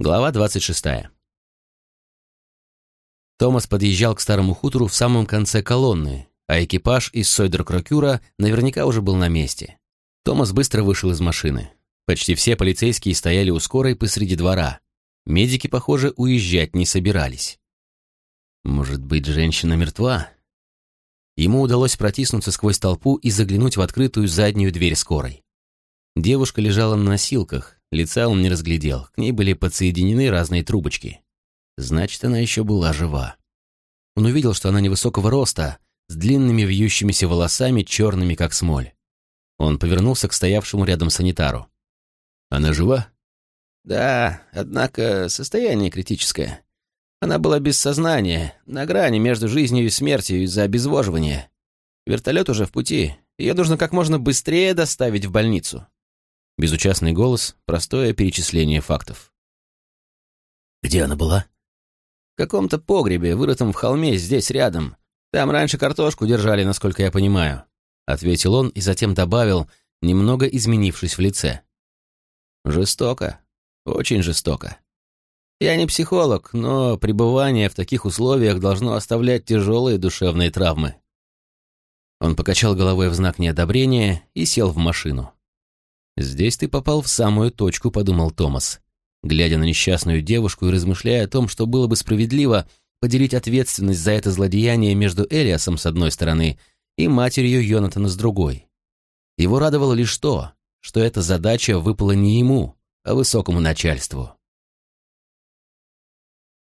Глава 26. Томас подъезжал к старому хутору в самом конце колонны, а экипаж из Сойдер-Крокюра наверняка уже был на месте. Томас быстро вышел из машины. Почти все полицейские стояли у скорой посреди двора. Медики, похоже, уезжать не собирались. Может быть, женщина мертва? Ему удалось протиснуться сквозь толпу и заглянуть в открытую заднюю дверь скорой. Девушка лежала на носилках, Лица он не разглядел, к ней были подсоединены разные трубочки. Значит, она еще была жива. Он увидел, что она невысокого роста, с длинными вьющимися волосами, черными, как смоль. Он повернулся к стоявшему рядом санитару. «Она жива?» «Да, однако состояние критическое. Она была без сознания, на грани между жизнью и смертью из-за обезвоживания. Вертолет уже в пути. Ее нужно как можно быстрее доставить в больницу». Безучастный голос, простое перечисление фактов. «Где она была?» «В каком-то погребе, вырытом в холме, здесь рядом. Там раньше картошку держали, насколько я понимаю», — ответил он и затем добавил, немного изменившись в лице. «Жестоко. Очень жестоко. Я не психолог, но пребывание в таких условиях должно оставлять тяжелые душевные травмы». Он покачал головой в знак неодобрения и сел в машину. «Здесь ты попал в самую точку», — подумал Томас, глядя на несчастную девушку и размышляя о том, что было бы справедливо поделить ответственность за это злодеяние между Элиасом с одной стороны и матерью Йонатана с другой. Его радовало лишь то, что эта задача выпала не ему, а высокому начальству.